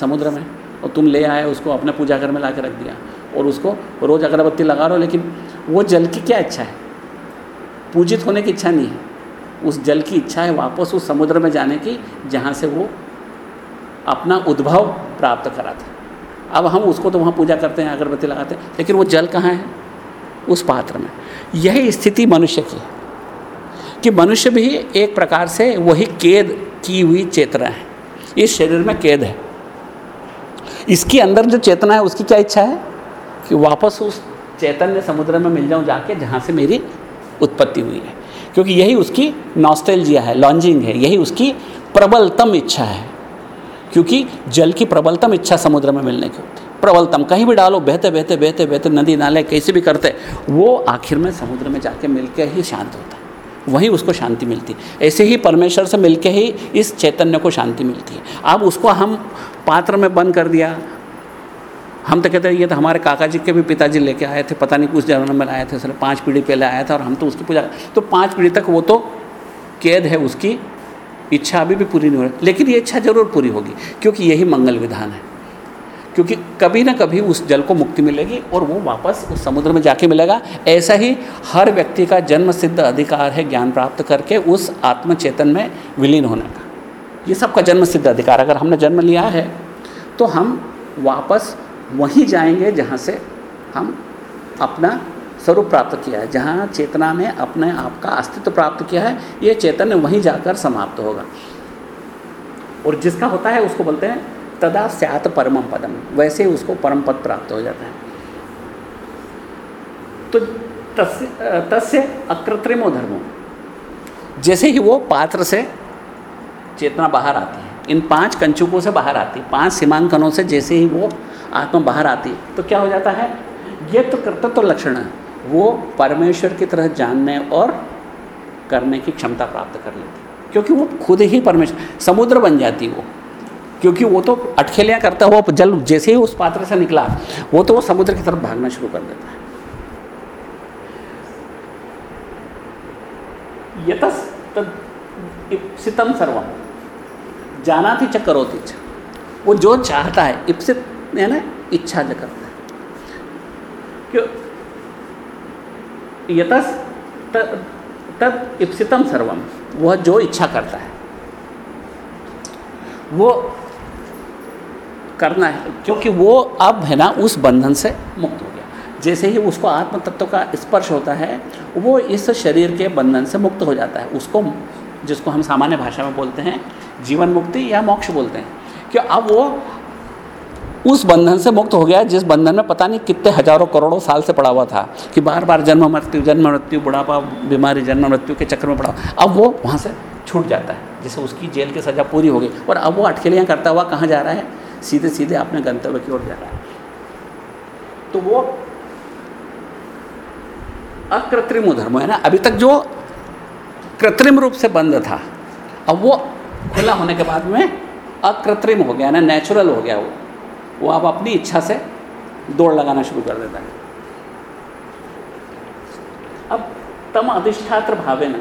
समुद्र में। और तुम ले आए, उसको अपने पूजा घर में ला के रख दिया। और उसको रोज़ अगरबत्ती लगा रहे हो, लेकिन वो जल की क्या इच्छा है? पूजित होने की इच्छा नहीं है। उस जल की इच्छा है वापस उस समुद्र में जाने की, जहाँ से वो अपना उद्भव प्राप्त करा था। अब हम उसको तो वहाँ पूजा करते हैं, अगरबत्ती लगाते हैं, लेकिन वो जल कहाँ है? उस पात्र में। यही स्थिति मनुष्य की है। कि मनुष्य भी एक प्रकार से वही कैद की हुई चेतना है। इस शरीर में कैद है। इसके अंदर जो चेतना है, उसकी क्या इच्छा है? कि वापस उस चैतन्य समुद्र में मिल जाऊँ जाके, जहाँ से मेरी उत्पत्ति हुई है। क्योंकि यही उसकी नॉस्टेलजिया है लॉन्जिंग है, यही उसकी प्रबलतम इच्छा है। क्योंकि जल की प्रबलतम इच्छा समुद्र में मिलने की होती है। प्रबलतम, कहीं भी डालो, बहते बहते बहते बहते, नदी, नाले, कैसे भी करते, वो आखिर में समुद्र में जाके मिलकर ही शांत होता है। वहीं उसको शांति मिलती है। ऐसे ही परमेश्वर से मिलके ही इस चैतन्य को शांति मिलती है। अब उसको हम पात्र में बंद कर दिया। हम तो कहते हैं, ये तो हमारे काका जी के भी पिताजी लेके आए थे, पता नहीं कुछ जन्म में आए थे सर पाँच पीढ़ी पहले आया था और हम तो उसकी पूजा तो पाँच पीढ़ी तक वो तो कैद है उसकी इच्छा अभी भी पूरी नहीं हो रही। लेकिन ये इच्छा ज़रूर पूरी होगी, क्योंकि यही मंगल विधान है। क्योंकि कभी ना कभी उस जल को मुक्ति मिलेगी और वो वापस उस समुद्र में जाके मिलेगा। ऐसा ही हर व्यक्ति का जन्म सिद्ध अधिकार है ज्ञान प्राप्त करके उस आत्म चेतन में विलीन होने का। ये सबका जन्म सिद्ध अधिकार अगर हमने जन्म लिया है तो हम वापस वहीं जाएँगे जहाँ से हम अपना स्वरूप प्राप्त किया है। जहाँ चेतना ने अपने आप का अस्तित्व प्राप्त किया है, ये चेतन वहीं जाकर समाप्त होगा। और जिसका होता है, उसको बोलते हैं, तदा स्यात परम पदम वैसे उसको परम पद प्राप्त हो जाता है। तो तस्य तस्य अकृत्रिमो धर्मो। जैसे ही वो पात्र से चेतना बाहर आती है, इन पाँच कंचुकों से बाहर आती है, पाँच सीमांकनों से जैसे ही वो आत्मा बाहर आती है तो क्या हो जाता है? ये तो कर्तव्य तो लक्षण है। वो परमेश्वर की तरह जानने और करने की क्षमता प्राप्त कर लेती क्योंकि वो खुद ही परमेश्वर, समुद्र बन जाती वो। क्योंकि वो तो अटखेलियाँ करता हुआ जल जैसे ही उस पात्र से निकला, वो तो वो समुद्र की तरफ़ भागना शुरू कर देता है। यतस इप्सितम सर्वम। जाना थी च च वो जो चाहता है, इप्सित है ना इच्छा जो करता है क्यों? यतस तद इप्सितम सर्वम वह जो इच्छा करता है। वो करना है, क्योंकि वो अब है ना, उस बंधन से मुक्त हो गया। जैसे ही उसको आत्म तत्व का स्पर्श होता है, वो इस शरीर के बंधन से मुक्त हो जाता है। उसको, जिसको हम सामान्य भाषा में बोलते हैं, जीवन मुक्ति या मोक्ष बोलते हैं। कि अब वो उस बंधन से मुक्त हो गया जिस बंधन में पता नहीं कितने हज़ारों करोड़ों साल से पड़ा हुआ था कि बार बार जन्म मृत्यु जन्म मृत्यु, बुढ़ापा, बीमारी, जन्म मृत्यु के चक्कर में पड़ा अब वो वहाँ से छूट जाता है, जैसे उसकी जेल की सज़ा पूरी हो गई। और अब वो अटकेलियाँ करता हुआ कहाँ जा रहा है? सीधे सीधे अपने गंतव्य की ओर जा रहा है। तो वो अकृत्रिम धर्म है ना? अभी तक जो कृत्रिम रूप से बंद था, अब वो खुला होने के बाद में अकृत्रिम हो गया ना? नेचुरल हो गया वो। वो आप अपनी इच्छा से दौड़ लगाना शुरू कर देता है। अब तम अधिष्ठात्र भावे ना।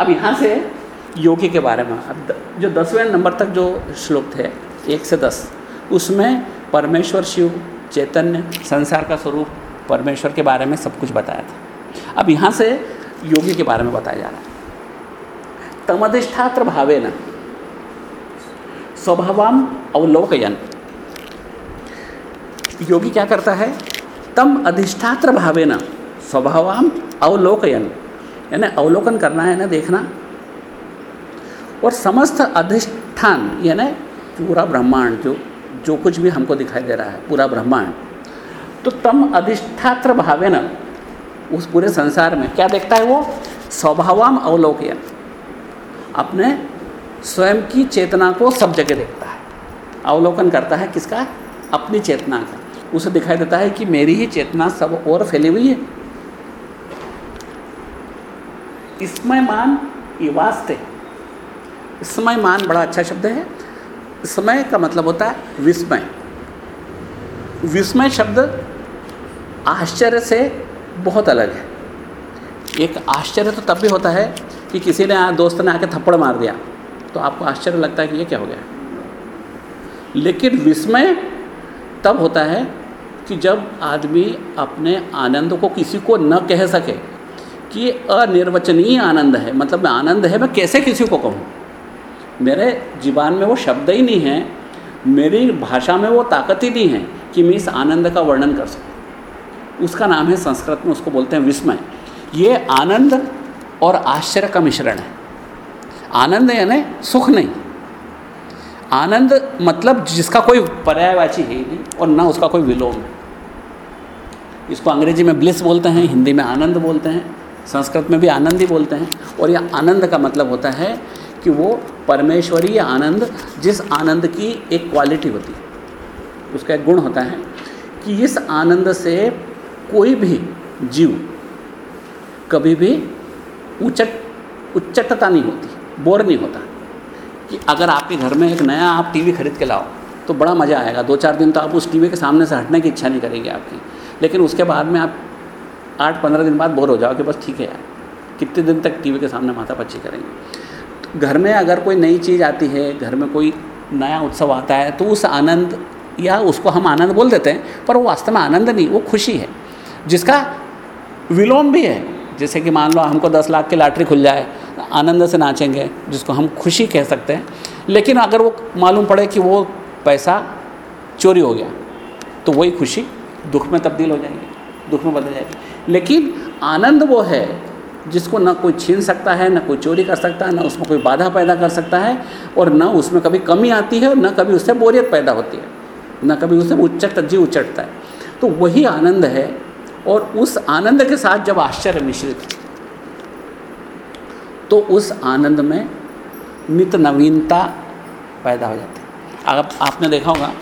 अब यहाँ से योगी के बारे में, अब जो दसवें नंबर तक जो श्लोक थे, एक से दस, उसमें परमेश्वर, शिव, चैतन्य, संसार का स्वरूप परमेश्वर के बारे में सब कुछ बताया था। अब यहाँ से योगी के बारे में बताया जा रहा है। तमधिष्ठात्र भावे न। स्वभावाम अवलोकयन। योगी क्या करता है? तम अधिष्ठात्र भावे न स्वभावाम अवलोकयन। यानी अवलोकन करना है ना देखना। और समस्त अधिष्ठान, यानी पूरा ब्रह्मांड, जो जो कुछ भी हमको दिखाई दे रहा है, पूरा ब्रह्मांड। तो तम अधिष्ठात्र भावे न उस पूरे संसार में क्या देखता है वो? स्वभावाम अवलोकन अपने स्वयं की चेतना को सब जगह देखता है। अवलोकन करता है किसका? अपनी चेतना का। उसे दिखाई देता है कि मेरी ही चेतना सब और फैली हुई है। इसमय मान वास्ते इसमय मान बड़ा अच्छा शब्द है। समय का मतलब होता है विस्मय। विस्मय शब्द आश्चर्य से बहुत अलग है। एक आश्चर्य तो तब भी होता है कि किसी ने दोस्त ने आके थप्पड़ मार दिया तो आपको आश्चर्य लगता है कि ये क्या हो गया। लेकिन विस्मय तब होता है कि जब आदमी अपने आनंद को किसी को न कह सके, कि अनिर्वचनीय आनंद है मतलब मैं आनंद है, मैं कैसे किसी को कहूँ? मेरे जीवान में वो शब्द ही नहीं है, मेरी भाषा में वो ताकत ही नहीं है कि मैं इस आनंद का वर्णन कर सकूँ। उसका नाम है संस्कृत में उसको बोलते हैं विस्मय। ये आनंद और आश्चर्य का मिश्रण है। आनंद यानी सुख नहीं। आनंद मतलब जिसका कोई पर्यायवाची है ही नहीं और ना उसका कोई विलोम है। इसको अंग्रेज़ी में ब्लिस बोलते हैं, हिंदी में आनंद बोलते हैं, संस्कृत में भी आनंद ही बोलते हैं। और यह आनंद का मतलब होता है कि वो परमेश्वरीय आनंद, जिस आनंद की एक क्वालिटी होती है, उसका एक गुण होता है कि इस आनंद से कोई भी जीव कभी भी उचट, उच्चटता नहीं होती, बोर नहीं होता। कि अगर आपके घर में एक नया आप टीवी खरीद के लाओ तो बड़ा मज़ा आएगा। दो चार दिन तो आप उस टीवी के सामने से हटने की इच्छा नहीं करेगी आपकी। लेकिन उसके बाद में आप आठ पंद्रह दिन बाद बोर हो जाओगे बस ठीक है यार, कितने दिन तक टीवी के सामने माथा पच्ची करेंगे। तो घर में अगर कोई नई चीज़ आती है, घर में कोई नया उत्सव आता है तो उस आनंद या उसको हम आनंद बोल देते हैं, पर वो वास्तव में आनंद नहीं, वो खुशी है। जिसका विलोम भी है। जैसे कि मान लो हमको दस लाख की लॉटरी खुल जाए आनंद से नाचेंगे, जिसको हम खुशी कह सकते हैं। लेकिन अगर वो मालूम पड़े कि वो पैसा चोरी हो गया तो वही खुशी दुख में तब्दील हो जाएगी, दुख में बदल जाएगी। लेकिन आनंद वो है, जिसको ना कोई छीन सकता है, ना कोई चोरी कर सकता है, ना उसमें कोई बाधा पैदा कर सकता है, और ना उसमें कभी कमी आती है और ना कभी उससे बोरियत पैदा होती है, ना कभी उससे उच्चट जी उचटता है। तो वही आनंद है, और उस आनंद के साथ जब आश्चर्य मिश्रित तो उस आनंद में नित नवीनता पैदा हो जाती है। अगर आपने देखा होगा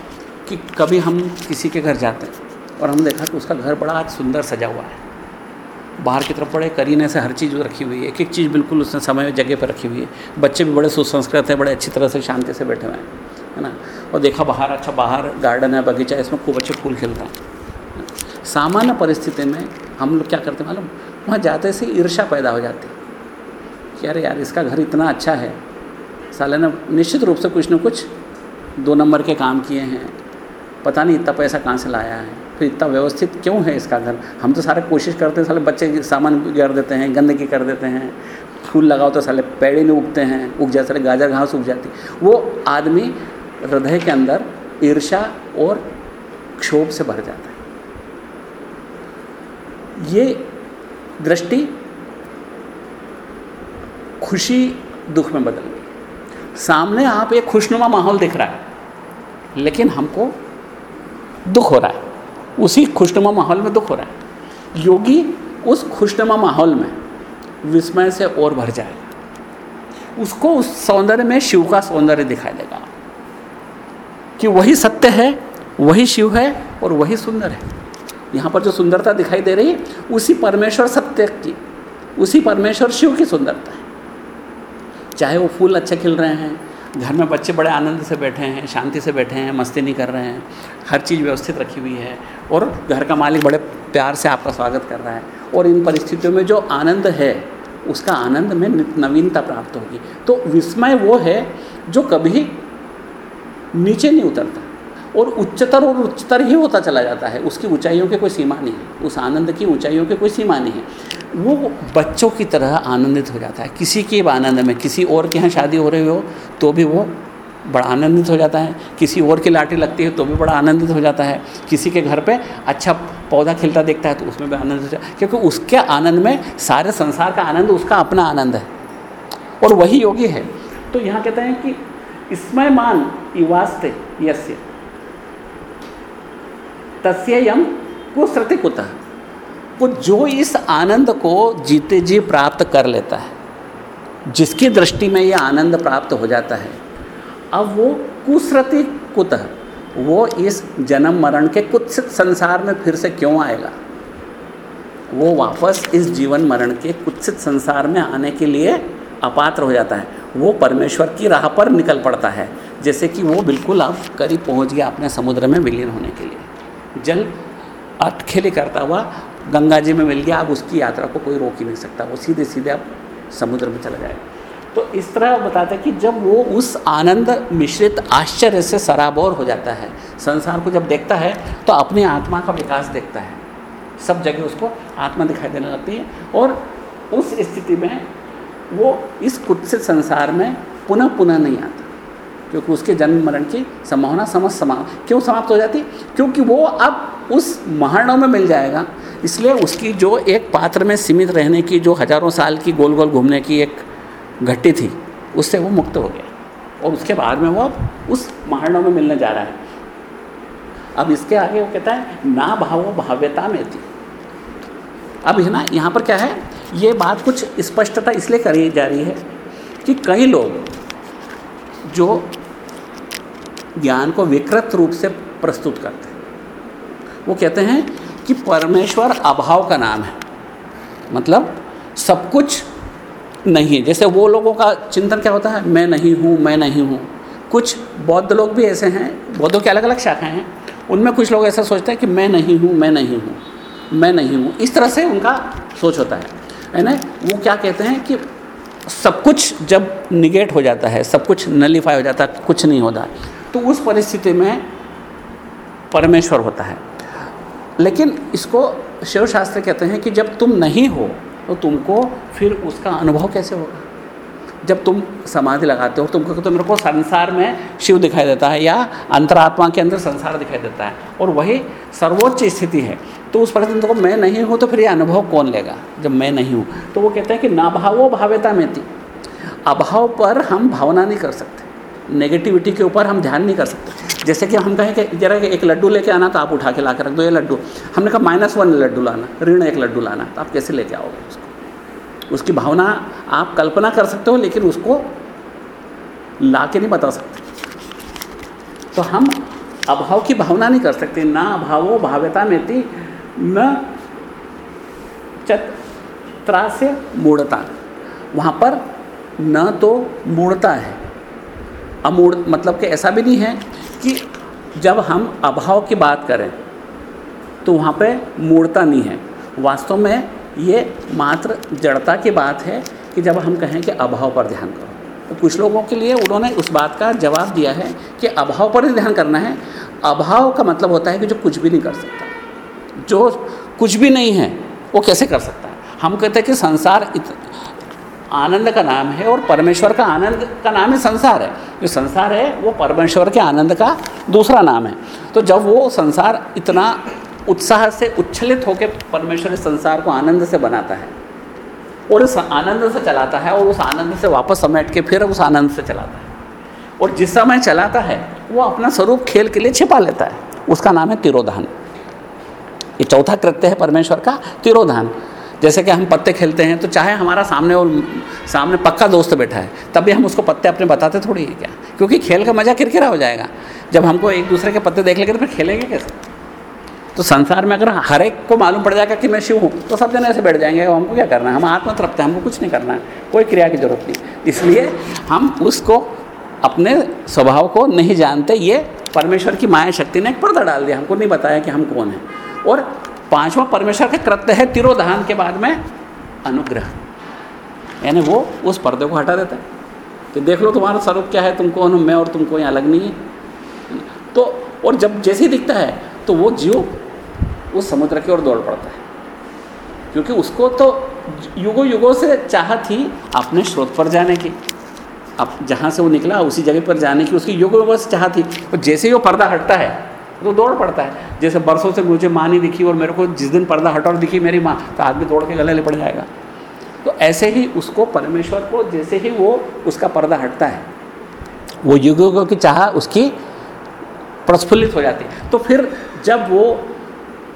कि कभी हम किसी के घर जाते हैं और हमने देखा कि उसका घर बड़ा आज सुंदर सजा हुआ है। बाहर की तरफ़ बड़े करीने से हर चीज़ रखी हुई है एक एक चीज़ बिल्कुल उसने समय जगह पर रखी हुई है। बच्चे भी बड़े सुसंस्कृत हैं, बड़े अच्छी तरह से शांति से बैठे हुए हैं, है ना? और देखा बाहर अच्छा बाहर गार्डन है, बगीचा इसमें खूब अच्छे फूल खिलते हैं। सामान्य परिस्थिति में हम लोग क्या करते हैं मालूम? वहाँ जाते से ईर्षा पैदा हो जाती है। कि अरे यार, इसका घर इतना अच्छा है। साले ने निश्चित रूप से कुछ न कुछ दो नंबर के काम किए हैं। पता नहीं इतना पैसा कहाँ से लाया है। फिर इतना व्यवस्थित क्यों है इसका घर? हम तो सारे कोशिश करते हैं, साले बच्चे सामान गिर देते हैं, गंदगी कर देते हैं। फूल लगाओ तो साले पेड़ नहीं उगते हैं, उग जाते साले गाजर घास उग जाती। वो आदमी हृदय के अंदर ईर्षा और क्षोभ से भर जाता है। ये दृष्टि खुशी दुख में बदल गई। सामने आप एक खुशनुमा माहौल दिख रहा है, लेकिन हमको दुख हो रहा है। उसी खुशनुमा माहौल में दुख हो रहा है। योगी उस खुशनुमा माहौल में विस्मय से और भर जाएगा उसको उस सौंदर्य में शिव का सौंदर्य दिखाई देगा कि वही सत्य है, वही शिव है और वही सुंदर है। यहाँ पर जो सुंदरता दिखाई दे रही है, उसी परमेश्वर सत्य की, उसी परमेश्वर शिव की सुंदरता है। चाहे वो फूल अच्छे खिल रहे हैं, घर में बच्चे बड़े आनंद से बैठे हैं, शांति से बैठे हैं, मस्ती नहीं कर रहे हैं, हर चीज़ व्यवस्थित रखी हुई है और घर का मालिक बड़े प्यार से आपका स्वागत कर रहा है और इन परिस्थितियों में जो आनंद है, उसका आनंद में नवीनता प्राप्त होगी। तो विस्मय वो है जो कभी नीचे नहीं उतरता और उच्चतर और उच्चतर ही होता चला जाता है। उसकी ऊंचाइयों की कोई सीमा नहीं है, उस आनंद की ऊंचाइयों की कोई सीमा नहीं है। वो बच्चों की तरह आनंदित हो जाता है। किसी के आनंद में, किसी और के यहाँ शादी हो रही हो तो भी वो बड़ा आनंदित हो जाता है। किसी और की लाठी लगती है तो भी बड़ा आनंदित हो जाता है। किसी के घर पे अच्छा पौधा खिलता देखता है तो उसमें भी आनंद हो जाता है। क्योंकि उसके आनंद में सारे संसार का आनंद, उसका अपना आनंद है। और वही योगी है। तो यहाँ कहते हैं कि स्मयमान इवास्ते यस्य। तस्यम कुश्रति कुतः। वो जो इस आनंद को जीते जी प्राप्त कर लेता है, जिसकी दृष्टि में ये आनंद प्राप्त हो जाता है, अब वो कुश्रति कुतः वो इस जन्म मरण के कुछ संसार में फिर से क्यों आएगा? वो वापस इस जीवन मरण के कुत्सित संसार में आने के लिए अपात्र हो जाता है। वो परमेश्वर की राह पर निकल पड़ता है, जैसे कि वो बिल्कुल अब करीब पहुँच गया अपने समुद्र में विलीन होने के लिए। जल अटखेली करता हुआ गंगा जी में मिल गया, अब उसकी यात्रा को कोई रोक ही नहीं सकता। वो सीधे सीधे अब समुद्र में चला जाएगा। तो इस तरह बताते हैं कि जब वो उस आनंद मिश्रित आश्चर्य से सराबोर हो जाता है, संसार को जब देखता है तो अपनी आत्मा का विकास देखता है। सब जगह उसको आत्मा दिखाई देने लगती है और उस स्थिति में वो इस कुत्सित संसार में पुनः पुनः नहीं आता। क्योंकि उसके जन्म मरण की संभावना समझ समा, क्यों समाप्त हो जाती? क्योंकि वो अब उस महारणों में मिल जाएगा। इसलिए उसकी जो एक पात्र में सीमित रहने की, जो हज़ारों साल की गोल गोल घूमने की एक घट्टी थी, उससे वो मुक्त हो गया। और उसके बाद में वो अब उस महारणों में मिलने जा रहा है। अब इसके आगे वो कहता है, ना भावो भाव्यता में थी अब है ना, यहाँ पर क्या है? ये बात कुछ स्पष्टता इसलिए करी जा रही है कि कई लोग जो ज्ञान को विकृत रूप से प्रस्तुत करते हैं। वो कहते हैं कि परमेश्वर अभाव का नाम है। मतलब सब कुछ नहीं है। जैसे वो लोगों का चिंतन क्या होता है? मैं नहीं हूँ, मैं नहीं हूँ। कुछ बौद्ध लोग भी ऐसे हैं। बौद्धों की अलग अलग शाखाएँ हैं। उनमें कुछ लोग ऐसा सोचते हैं कि मैं नहीं हूँ, मैं नहीं हूँ, मैं नहीं हूँ। इस तरह से उनका सोच होता है। है ना? वो क्या कहते हैं कि सब कुछ जब निगेट हो जाता है, सब कुछ नलीफाई हो जाता है, कुछ नहीं होता। तो उस परिस्थिति में परमेश्वर होता है। लेकिन इसको शिव शास्त्र कहते हैं कि जब तुम नहीं हो तो तुमको फिर उसका अनुभव कैसे होगा? जब तुम समाधि लगाते हो तुमको तो मेरे को संसार में शिव दिखाई देता है या अंतरात्मा के अंदर संसार दिखाई देता है। और वही सर्वोच्च स्थिति है। तो उस परिस्थिति को मैं नहीं हूँ तो फिर ये अनुभव कौन लेगा जब मैं नहीं हूँ? तो वो कहते हैं कि ना भावो भाव्यता में थी अभाव पर हम भावना नहीं कर सकते। नेगेटिविटी के ऊपर हम ध्यान नहीं कर सकते। जैसे कि हम कहें कि, जरा एक लड्डू लेके आना तो आप उठा के ला के रख दो, ये लड्डू। हमने कहा माइनस वन लड्डू लाना, ऋण एक लड्डू लाना तो आप कैसे लेके आओगे उसको? उसकी भावना आप कल्पना कर सकते हो, लेकिन उसको ला के नहीं बता सकते। तो हम अभाव की भावना नहीं कर सकते। ना अभावो भाव्यता में थी न चत्रास्य मूढ़ता। वहाँ पर न तो मूढ़ता है। अमूढ़ मतलब कि ऐसा भी नहीं है कि जब हम अभाव की बात करें तो वहाँ पे मूढ़ता नहीं है। वास्तव में ये मात्र जड़ता की बात है कि जब हम कहें कि अभाव पर ध्यान करो। तो कुछ लोगों के लिए उन्होंने उस बात का जवाब दिया है कि अभाव पर ही ध्यान करना है। अभाव का मतलब होता है कि जो कुछ भी नहीं कर सकता। जो कुछ भी नहीं है वो कैसे कर सकता है? हम कहते हैं कि संसार इत, आनंद का नाम है और परमेश्वर का आनंद का नाम ही संसार है। जो संसार है वो परमेश्वर के आनंद का दूसरा नाम है। तो जब वो संसार इतना उत्साह से उच्छलित होकर परमेश्वर इस संसार को आनंद से बनाता है और उस आनंद से चलाता है और उस आनंद से वापस समेट के फिर उस आनंद से चलाता है और जिस समय चलाता है वो अपना स्वरूप खेल के लिए छिपा लेता है। उसका नाम है तिरोधान। ये चौथा कृत्य है परमेश्वर का तिरोधान। जैसे कि हम पत्ते खेलते हैं तो चाहे हमारा सामने और सामने पक्का दोस्त बैठा है तब भी हम उसको पत्ते अपने बताते थोड़ी है क्या? क्योंकि खेल का मज़ा किरकिरा हो जाएगा। जब हमको एक दूसरे के पत्ते देख लेंगे तो फिर खेलेंगे कैसे? तो संसार में अगर हर एक को मालूम पड़ जाएगा कि मैं शिव हूँ तो सब जने ऐसे बैठ जाएँगे हमको क्या करना है? हम आत्मा तृप्त हैं, हमको कुछ नहीं करना है, कोई क्रिया की ज़रूरत नहीं। इसलिए हम उसको अपने स्वभाव को नहीं जानते, ये परमेश्वर की माया शक्ति ने एक पर्दा डाल दिया। हमको नहीं बताया कि हम कौन हैं। और पांचवा परमेश्वर का कृत्य है तिरोधान के बाद में अनुग्रह। यानी वो उस पर्दे को हटा देता है। तो देख लो तुम्हारा स्वरूप क्या है, तुमको अनु मैं और तुमको यहाँ अलग नहीं है। तो और जब जैसे ही दिखता है तो वो जीव उस समुद्र की ओर दौड़ पड़ता है। क्योंकि उसको तो युगों युगों से चाह थी अपने स्रोत पर जाने की। अब जहाँ से वो निकला, उसी जगह पर जाने की उसकी युगों युगों से चाह थी। और जैसे ही वो पर्दा हटता है तो दौड़ पड़ता है। जैसे बरसों से मुझे माँ नहीं दिखी और मेरे को जिस दिन पर्दा हटा और दिखी मेरी माँ तो आदमी दौड़ के गले पड़ जाएगा। तो ऐसे ही उसको परमेश्वर को जैसे ही वो उसका पर्दा हटता है, वो युगों की चाह उसकी प्रस्फुल्लित हो जाती है। तो फिर जब वो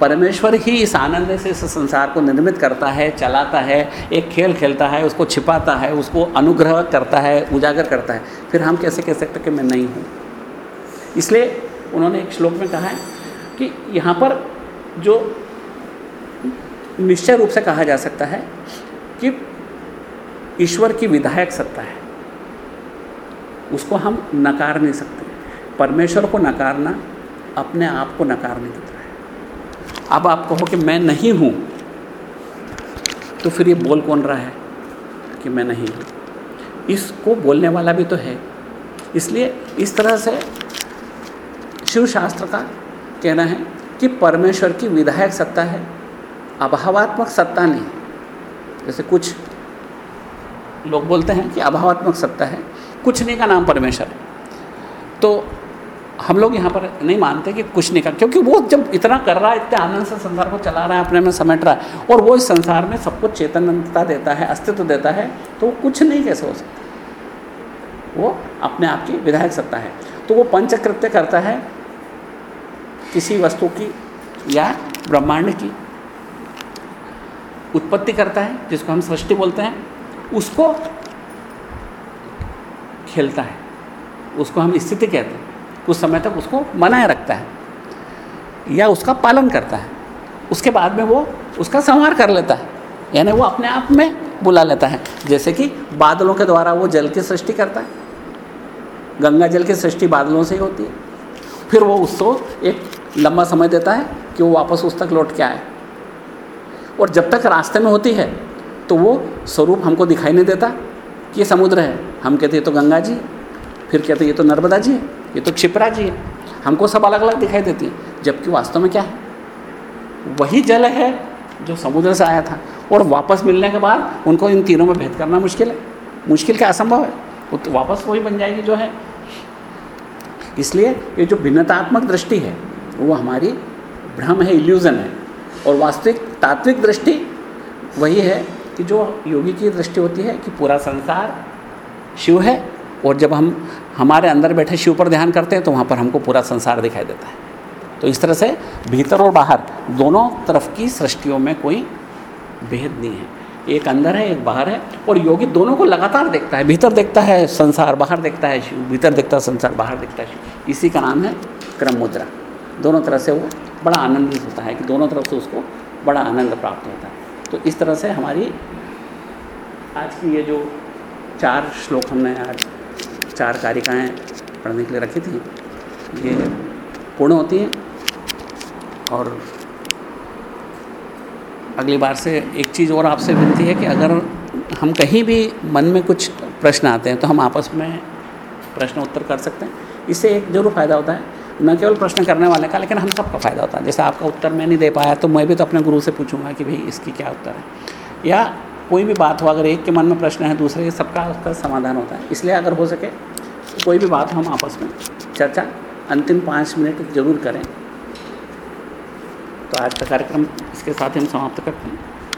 परमेश्वर ही इस आनंद से, इस संसार को निर्मित करता है, चलाता है, एक खेल खेलता है, उसको छिपाता है, उसको अनुग्रह करता है, उजागर करता है, फिर हम कैसे कह सकते कि मैं नहीं हूँ? इसलिए उन्होंने एक श्लोक में कहा है कि यहाँ पर जो निश्चय रूप से कहा जा सकता है कि ईश्वर की विधायक सत्ता है। उसको हम नकार नहीं सकते। परमेश्वर को नकारना, अपने आप को नकारने की तरह है। अब आप कहो कि मैं नहीं हूँ तो फिर ये बोल कौन रहा है कि मैं नहीं हूँ? इसको बोलने वाला भी तो है। इसलिए इस तरह से शिव शास्त्र का कहना है कि परमेश्वर की विधायक सत्ता है, अभावात्मक सत्ता नहीं जैसे कुछ लोग बोलते हैं कि अभावात्मक सत्ता है, कुछ नहीं का नाम परमेश्वर है। तो हम लोग यहाँ पर नहीं मानते कि कुछ नहीं कर क्योंकि वो जब इतना कर रहा है, इतने आनंद से संसार को चला रहा है, अपने में समेट रहा है, और वो इस संसार में सबको चेतनता देता है, अस्तित्व देता है तो वो कुछ नहीं कैसे हो सकता? वो अपने आप की विधायक सत्ता है। तो वो पंचकृत्य करता है किसी वस्तु की या ब्रह्मांड की उत्पत्ति करता है, जिसको हम सृष्टि बोलते हैं, उसको खेलता है, उसको हम स्थिति कहते हैं, कुछ समय तक उसको बनाए रखता है, या उसका पालन करता है, उसके बाद में वो उसका संहार कर लेता है, यानी वो अपने आप में बुला लेता है, जैसे कि बादलों के द्वारा वो जल की सृष्टि करता है, गंगा जल की सृष्टि बादलों से ही होती है, फिर वो उसको एक लंबा समय देता है कि वो वापस उस तक लौट के आए। और जब तक रास्ते में होती है तो वो स्वरूप हमको दिखाई नहीं देता कि ये समुद्र है। हम कहते ये तो गंगा जी फिर कहते ये तो नर्मदा जी है। ये तो क्षिप्रा जी है। हमको सब अलग अलग दिखाई देती है, जबकि वास्तव में क्या है? वही जल है जो समुद्र से आया था। और वापस मिलने के बाद उनको इन तीनों में भेद करना मुश्किल है। मुश्किल क्या असंभव है? तो वापस वही बन जाएगी जो है। इसलिए ये जो भिन्नतात्मक दृष्टि है वो हमारी भ्रम है इल्यूज़न है। और वास्तविक, तात्विक दृष्टि वही है कि जो योगी की दृष्टि होती है कि पूरा संसार शिव है और जब हम हमारे अंदर बैठे शिव पर ध्यान करते हैं तो वहाँ पर हमको पूरा संसार दिखाई देता है। तो इस तरह से भीतर और बाहर दोनों तरफ़ की सृष्टियों में कोई भेद नहीं है। एक अंदर है, एक बाहर है और योगी दोनों को लगातार देखता है। भीतर देखता है संसार, बाहर देखता है शिव, भीतर देखता है संसार, बाहर देखता है इसी का नाम है क्रम मुद्रा दोनों तरह से वो बड़ा आनंदित होता है कि दोनों तरफ़ से उसको बड़ा आनंद प्राप्त होता है। तो इस तरह से हमारी आज की ये जो चार श्लोक हमने आज चार कारिकाएँ पढ़ने के लिए रखी थी, ये पूर्ण होती हैं और अगली बार से एक चीज़ और आपसे विनती है कि अगर हम कहीं भी मन में कुछ प्रश्न आते हैं तो हम आपस में प्रश्न उत्तर कर सकते हैं। इससे एक ज़रूर फ़ायदा होता है न केवल प्रश्न करने वाले का, लेकिन हम सबका फ़ायदा होता है। जैसे आपका उत्तर मैं नहीं दे पाया तो मैं भी तो अपने गुरु से पूछूँगा कि भाई इसकी क्या उत्तर है। या कोई भी बात हो, अगर एक के मन में प्रश्न है, दूसरे सबका उसका समाधान होता है। इसलिए अगर हो सके तो कोई भी बात हम आपस में चर्चा अंतिम पाँच मिनट ज़रूर करें। तो आज का कार्यक्रम इसके साथ हम समाप्त करते हैं।